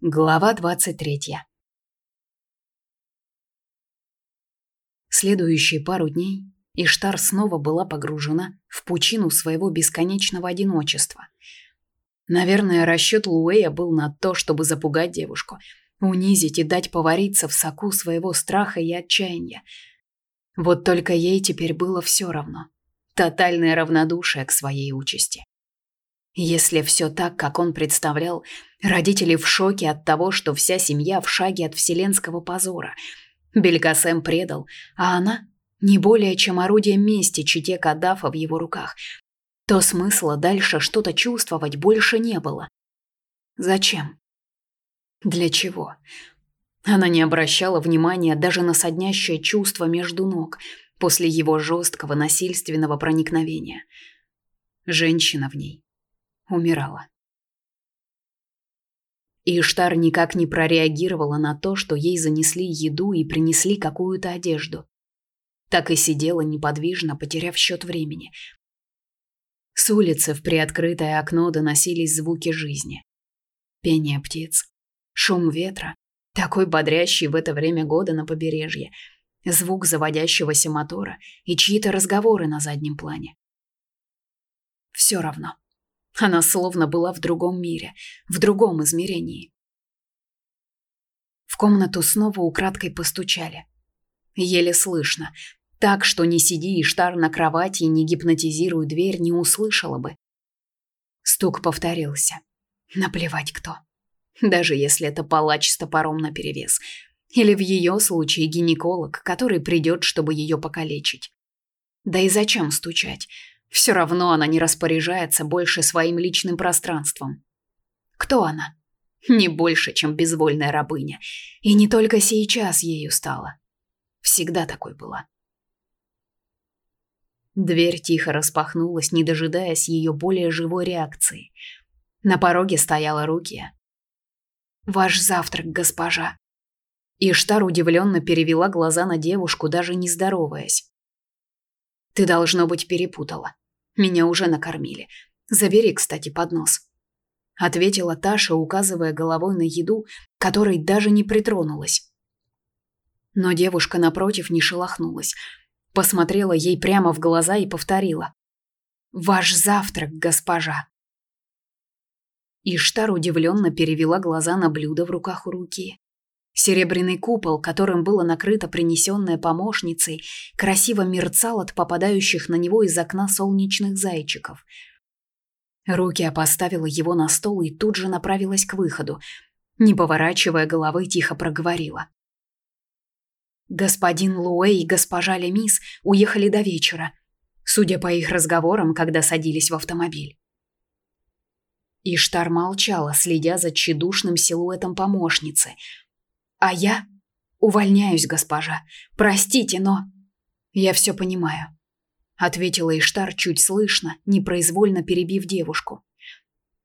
Глава 23. Следующие пару дней Иштар снова была погружена в пучину своего бесконечного одиночества. Наверное, расчет Луэя был на то, чтобы запугать девушку, унизить и дать повариться в соку своего страха и отчаяния. Вот только ей теперь было все равно. Тотальное равнодушие к своей участи. Если все так, как он представлял, родители в шоке от того, что вся семья в шаге от вселенского позора. Белькасем предал, а она не более чем орудие мести чите Каддафа в его руках. То смысла дальше что-то чувствовать больше не было. Зачем? Для чего? Она не обращала внимания даже на соднящее чувство между ног после его жесткого насильственного проникновения. Женщина в ней умирала. Иштар никак не прореагировала на то, что ей занесли еду и принесли какую-то одежду. Так и сидела неподвижно, потеряв счет времени. С улицы в приоткрытое окно доносились звуки жизни. Пение птиц, шум ветра, такой бодрящий в это время года на побережье, звук заводящегося мотора и чьи-то разговоры на заднем плане. Все равно. Она словно была в другом мире, в другом измерении. В комнату снова украдкой постучали. Еле слышно, так что не сиди и штар на кровати и не гипнотизируй дверь, не услышала бы. Стук повторился. Наплевать кто. Даже если это палач с топором наперевес. Или в ее случае гинеколог, который придет, чтобы ее покалечить. Да и зачем стучать? Все равно она не распоряжается больше своим личным пространством. Кто она? Не больше, чем безвольная рабыня. И не только сейчас ею стала. Всегда такой была. Дверь тихо распахнулась, не дожидаясь ее более живой реакции. На пороге стояла Рукия. «Ваш завтрак, госпожа». Иштар удивленно перевела глаза на девушку, даже не здороваясь. «Ты, должно быть, перепутала. Меня уже накормили. Забери, кстати, поднос. Ответила Таша, указывая головой на еду, которой даже не притронулась. Но девушка напротив не шелохнулась. Посмотрела ей прямо в глаза и повторила. «Ваш завтрак, госпожа!» Иштар удивленно перевела глаза на блюдо в руках у руки. Серебряный купол, которым было накрыто принесенное помощницей, красиво мерцал от попадающих на него из окна солнечных зайчиков. Руки поставила его на стол и тут же направилась к выходу. Не поворачивая головы, тихо проговорила. Господин Луэй и госпожа Лемис уехали до вечера, судя по их разговорам, когда садились в автомобиль. Иштар молчала, следя за тщедушным силуэтом помощницы – а я увольняюсь, госпожа. Простите, но я все понимаю, ответила Иштар чуть слышно, непроизвольно перебив девушку.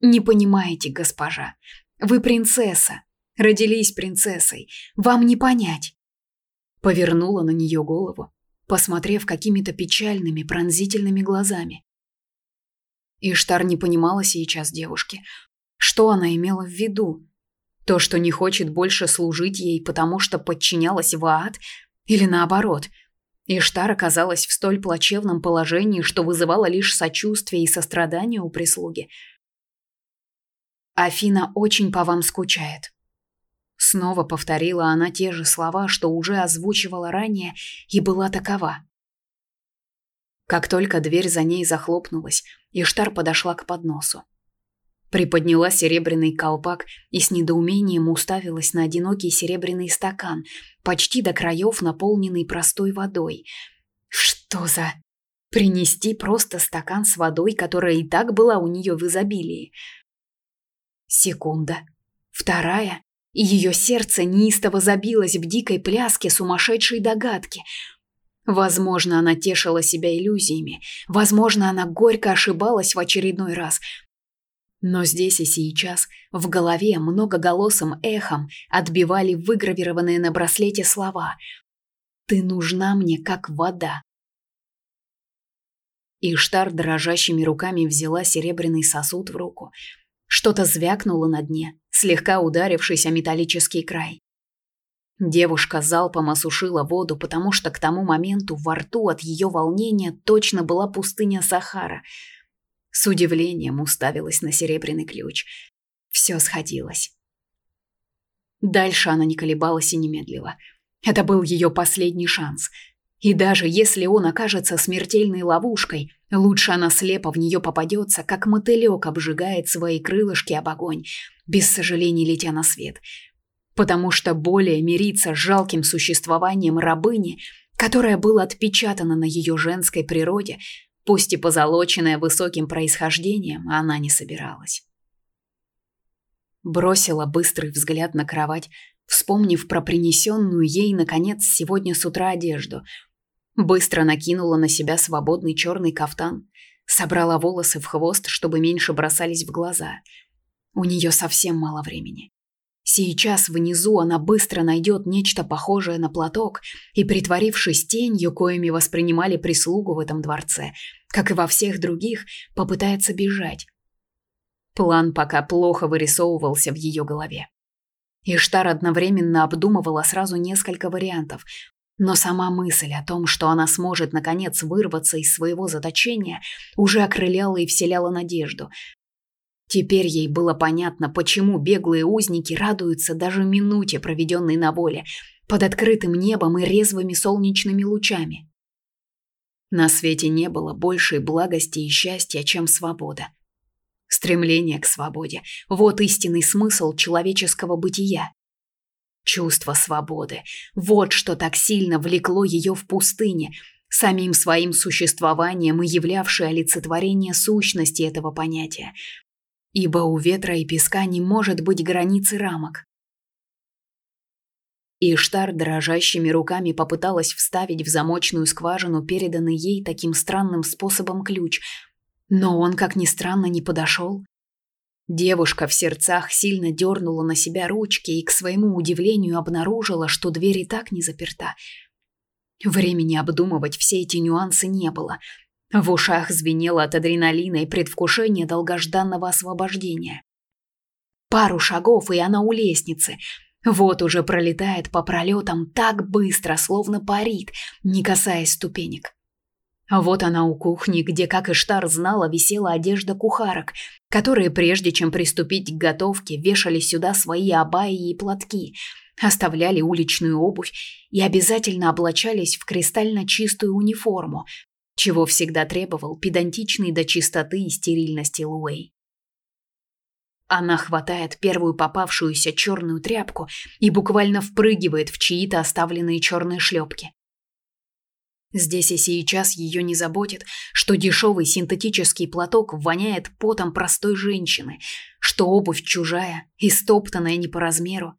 Не понимаете, госпожа. Вы принцесса, родились принцессой. Вам не понять. Повернула на нее голову, посмотрев какими-то печальными, пронзительными глазами. Иштар не понимала сейчас девушки, что она имела в виду, то, что не хочет больше служить ей, потому что подчинялась Ваат, или наоборот. Иштар оказалась в столь плачевном положении, что вызывала лишь сочувствие и сострадание у прислуги. Афина очень по вам скучает. Снова повторила она те же слова, что уже озвучивала ранее, и была такова. Как только дверь за ней захлопнулась, Иштар подошла к подносу приподняла серебряный колпак и с недоумением уставилась на одинокий серебряный стакан, почти до краев наполненный простой водой. Что за... Принести просто стакан с водой, которая и так была у нее в изобилии. Секунда. Вторая. И ее сердце неистово забилось в дикой пляске сумасшедшей догадки. Возможно, она тешила себя иллюзиями. Возможно, она горько ошибалась в очередной раз. Но здесь и сейчас в голове многоголосым эхом отбивали выгравированные на браслете слова «Ты нужна мне, как вода». Иштар дрожащими руками взяла серебряный сосуд в руку. Что-то звякнуло на дне, слегка ударившись о металлический край. Девушка залпом осушила воду, потому что к тому моменту во рту от ее волнения точно была пустыня Сахара. С удивлением уставилась на серебряный ключ. Все сходилось. Дальше она не колебалась и не медлила. Это был ее последний шанс. И даже если он окажется смертельной ловушкой, лучше она слепо в нее попадется, как мотылек обжигает свои крылышки об огонь, без сожалений летя на свет – потому что более мириться с жалким существованием рабыни, которое было отпечатано на ее женской природе, пусть и позолоченное высоким происхождением, она не собиралась. Бросила быстрый взгляд на кровать, вспомнив про принесенную ей, наконец, сегодня с утра одежду. Быстро накинула на себя свободный черный кафтан, собрала волосы в хвост, чтобы меньше бросались в глаза. У нее совсем мало времени. Сейчас внизу она быстро найдет нечто похожее на платок и, притворившись тенью, коими воспринимали прислугу в этом дворце, как и во всех других, попытается бежать. План пока плохо вырисовывался в ее голове. Иштар одновременно обдумывала сразу несколько вариантов, но сама мысль о том, что она сможет наконец вырваться из своего заточения, уже окрыляла и вселяла надежду, Теперь ей было понятно, почему беглые узники радуются даже минуте, проведенной на воле, под открытым небом и резвыми солнечными лучами. На свете не было большей благости и счастья, чем свобода. Стремление к свободе – вот истинный смысл человеческого бытия. Чувство свободы – вот что так сильно влекло ее в пустыне, самим своим существованием и являвшее олицетворение сущности этого понятия, ибо у ветра и песка не может быть границы рамок. Иштар дрожащими руками попыталась вставить в замочную скважину переданный ей таким странным способом ключ, но он, как ни странно, не подошел. Девушка в сердцах сильно дернула на себя ручки и, к своему удивлению, обнаружила, что дверь и так не заперта. Времени обдумывать все эти нюансы не было, в ушах звенело от адреналина и предвкушения долгожданного освобождения. Пару шагов, и она у лестницы. Вот уже пролетает по пролетам так быстро, словно парит, не касаясь ступенек. Вот она у кухни, где, как и Штар знала, висела одежда кухарок, которые, прежде чем приступить к готовке, вешали сюда свои абайи и платки, оставляли уличную обувь и обязательно облачались в кристально чистую униформу, чего всегда требовал педантичный до чистоты и стерильности Луэй. Она хватает первую попавшуюся черную тряпку и буквально впрыгивает в чьи-то оставленные черные шлепки. Здесь и сейчас ее не заботит, что дешевый синтетический платок воняет потом простой женщины, что обувь чужая и стоптанная не по размеру.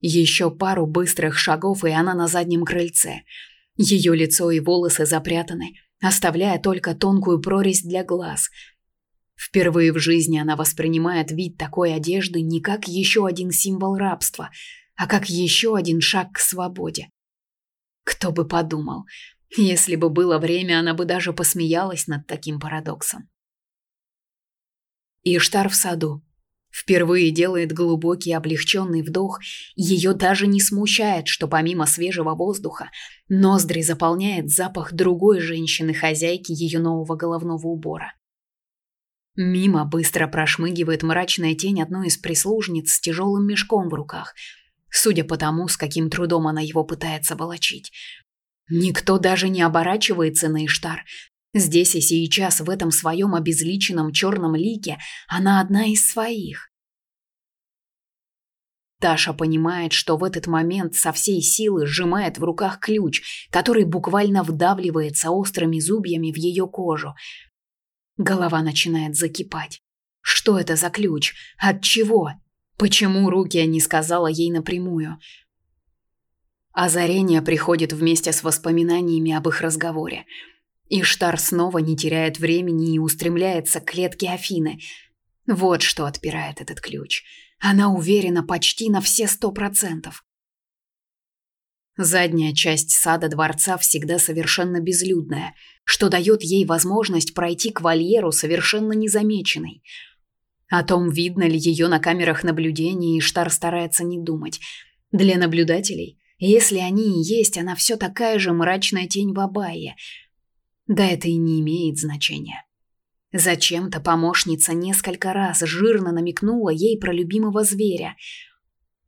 Еще пару быстрых шагов, и она на заднем крыльце – ее лицо и волосы запрятаны, оставляя только тонкую прорезь для глаз. Впервые в жизни она воспринимает вид такой одежды не как еще один символ рабства, а как еще один шаг к свободе. Кто бы подумал, если бы было время, она бы даже посмеялась над таким парадоксом. Иштар в саду. Впервые делает глубокий облегченный вдох, ее даже не смущает, что помимо свежего воздуха ноздри заполняет запах другой женщины-хозяйки ее нового головного убора. Мимо быстро прошмыгивает мрачная тень одной из прислужниц с тяжелым мешком в руках, судя по тому, с каким трудом она его пытается волочить. Никто даже не оборачивается на Иштар, Здесь и сейчас, в этом своем обезличенном черном лике, она одна из своих. Таша понимает, что в этот момент со всей силы сжимает в руках ключ, который буквально вдавливается острыми зубьями в ее кожу. Голова начинает закипать. Что это за ключ? От чего? Почему Рукия не сказала ей напрямую? Озарение приходит вместе с воспоминаниями об их разговоре. Иштар снова не теряет времени и устремляется к клетке Афины. Вот что отпирает этот ключ. Она уверена почти на все сто процентов. Задняя часть сада дворца всегда совершенно безлюдная, что дает ей возможность пройти к вольеру совершенно незамеченной. О том, видно ли ее на камерах наблюдения, Иштар старается не думать. Для наблюдателей, если они и есть, она все такая же мрачная тень в Абайе. Да это и не имеет значения. Зачем-то помощница несколько раз жирно намекнула ей про любимого зверя.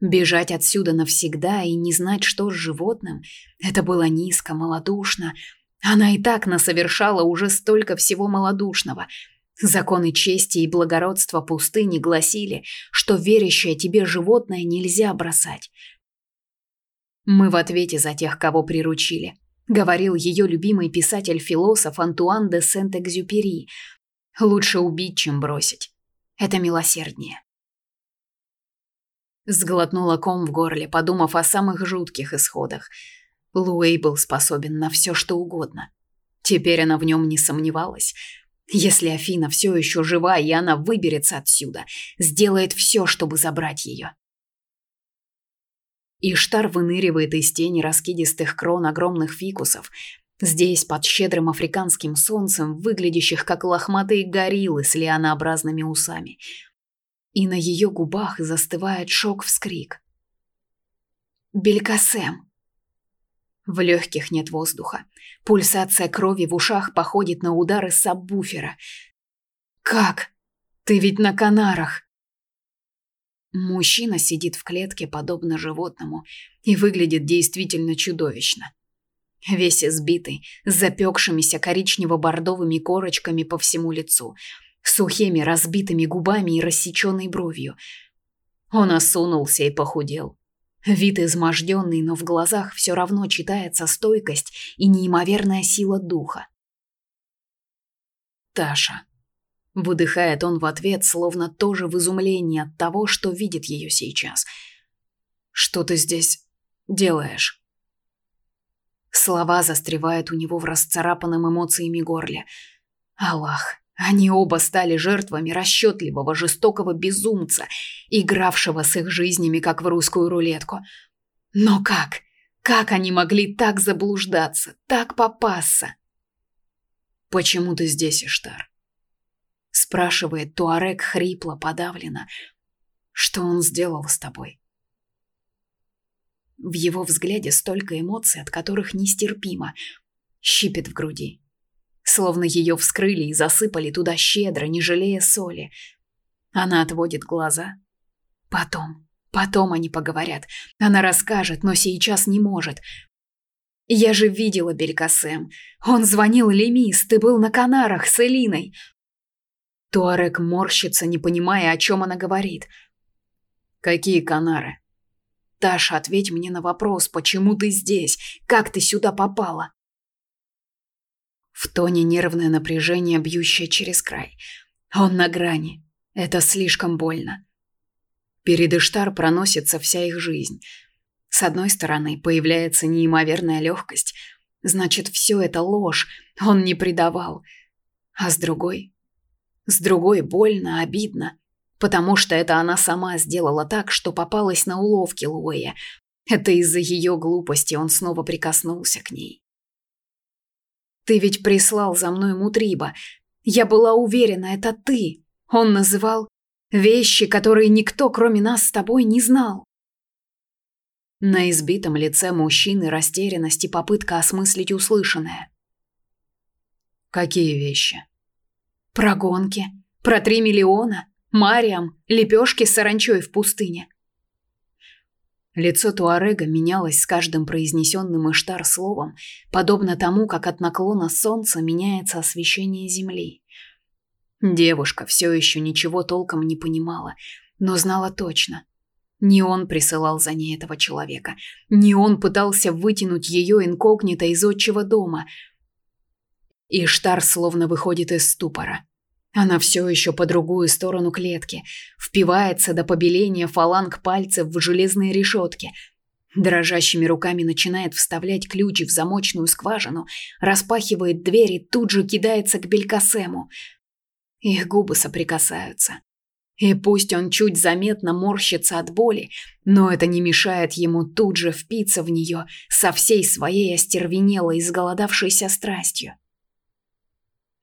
Бежать отсюда навсегда и не знать, что с животным, это было низко, малодушно. Она и так насовершала уже столько всего малодушного – Законы чести и благородства пустыни гласили, что верящее тебе животное нельзя бросать. Мы в ответе за тех, кого приручили, говорил ее любимый писатель-философ Антуан де Сент-Экзюпери. Лучше убить, чем бросить. Это милосерднее. Сглотнула ком в горле, подумав о самых жутких исходах. Луэй был способен на все, что угодно. Теперь она в нем не сомневалась. Если Афина все еще жива, и она выберется отсюда, сделает все, чтобы забрать ее. Иштар выныривает из тени раскидистых крон огромных фикусов. Здесь, под щедрым африканским солнцем, выглядящих как лохматые гориллы с лианообразными усами. И на ее губах застывает шок-вскрик. «Белькасем!» В легких нет воздуха. Пульсация крови в ушах походит на удары сабвуфера. «Как? Ты ведь на Канарах!» Мужчина сидит в клетке, подобно животному, и выглядит действительно чудовищно. Весь избитый, с запекшимися коричнево-бордовыми корочками по всему лицу, сухими разбитыми губами и рассеченной бровью. Он осунулся и похудел. Вид изможденный, но в глазах все равно читается стойкость и неимоверная сила духа. «Таша», — выдыхает он в ответ, словно тоже в изумлении от того, что видит ее сейчас. «Что ты здесь делаешь?» Слова застревают у него в расцарапанном эмоциями горле. «Аллах, они оба стали жертвами расчетливого, жестокого безумца, игравшего с их жизнями, как в русскую рулетку. Но как? Как они могли так заблуждаться, так попасться? «Почему ты здесь, Иштар?» Спрашивает Туарек хрипло, подавленно. «Что он сделал с тобой?» В его взгляде столько эмоций, от которых нестерпимо. Щипет в груди словно ее вскрыли и засыпали туда щедро, не жалея соли. Она отводит глаза. Потом, потом они поговорят. Она расскажет, но сейчас не может. Я же видела Белькасем. Он звонил Лемис, ты был на Канарах с Элиной. Туарек морщится, не понимая, о чем она говорит. Какие Канары? Таша, ответь мне на вопрос, почему ты здесь? Как ты сюда попала? В тоне нервное напряжение, бьющее через край. Он на грани. Это слишком больно. Перед Иштар проносится вся их жизнь. С одной стороны, появляется неимоверная легкость. Значит, все это ложь. Он не предавал. А с другой? С другой больно, обидно. Потому что это она сама сделала так, что попалась на уловки Луэя. Это из-за ее глупости он снова прикоснулся к ней. Ты ведь прислал за мной Мутриба. Я была уверена, это ты. Он называл вещи, которые никто, кроме нас с тобой, не знал. На избитом лице мужчины растерянность и попытка осмыслить услышанное. Какие вещи? Про гонки, про три миллиона, Мариам, лепешки с саранчой в пустыне. Лицо Туарега менялось с каждым произнесенным Иштар словом, подобно тому, как от наклона солнца меняется освещение земли. Девушка все еще ничего толком не понимала, но знала точно. Не он присылал за ней этого человека, не он пытался вытянуть ее инкогнито из отчего дома. Иштар словно выходит из ступора. Она все еще по другую сторону клетки, впивается до побеления фаланг пальцев в железные решетки. Дрожащими руками начинает вставлять ключи в замочную скважину, распахивает дверь и тут же кидается к Белькасему. Их губы соприкасаются. И пусть он чуть заметно морщится от боли, но это не мешает ему тут же впиться в нее со всей своей остервенелой, изголодавшейся страстью.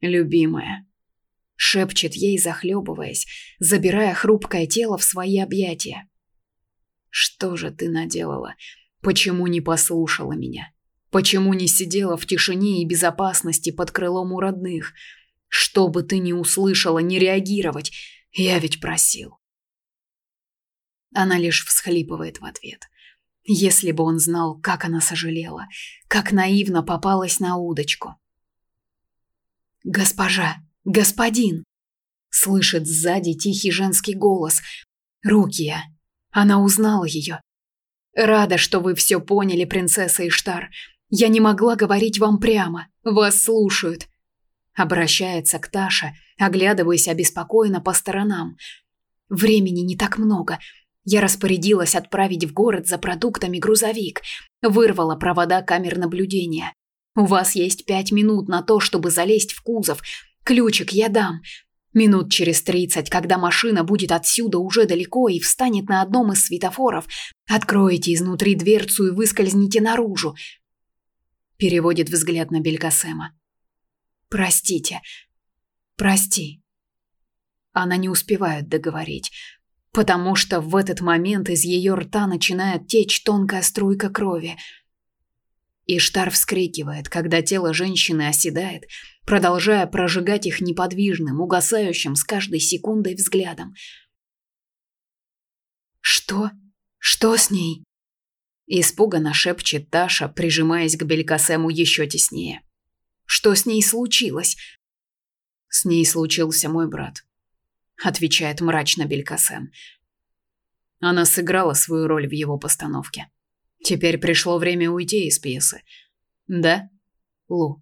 «Любимая», шепчет ей, захлебываясь, забирая хрупкое тело в свои объятия. Что же ты наделала? Почему не послушала меня? Почему не сидела в тишине и безопасности под крылом у родных? Что бы ты ни услышала, не реагировать. Я ведь просил. Она лишь всхлипывает в ответ. Если бы он знал, как она сожалела, как наивно попалась на удочку. «Госпожа! Господин!» Слышит сзади тихий женский голос. «Рукия!» Она узнала ее. «Рада, что вы все поняли, принцесса Иштар. Я не могла говорить вам прямо. Вас слушают». Обращается к Таше, оглядываясь обеспокоенно по сторонам. «Времени не так много. Я распорядилась отправить в город за продуктами грузовик. Вырвала провода камер наблюдения. У вас есть пять минут на то, чтобы залезть в кузов. Ключик я дам. Минут через тридцать, когда машина будет отсюда уже далеко и встанет на одном из светофоров, откроете изнутри дверцу и выскользните наружу. Переводит взгляд на Белькасема. Простите. Прости. Она не успевает договорить, потому что в этот момент из ее рта начинает течь тонкая струйка крови – Иштар вскрикивает, когда тело женщины оседает, продолжая прожигать их неподвижным, угасающим с каждой секундой взглядом. «Что? Что с ней?» Испуганно шепчет Таша, прижимаясь к Белькасему еще теснее. «Что с ней случилось?» «С ней случился мой брат», — отвечает мрачно Белькасем. Она сыграла свою роль в его постановке. Теперь пришло время уйти из пьесы. Да, Лу?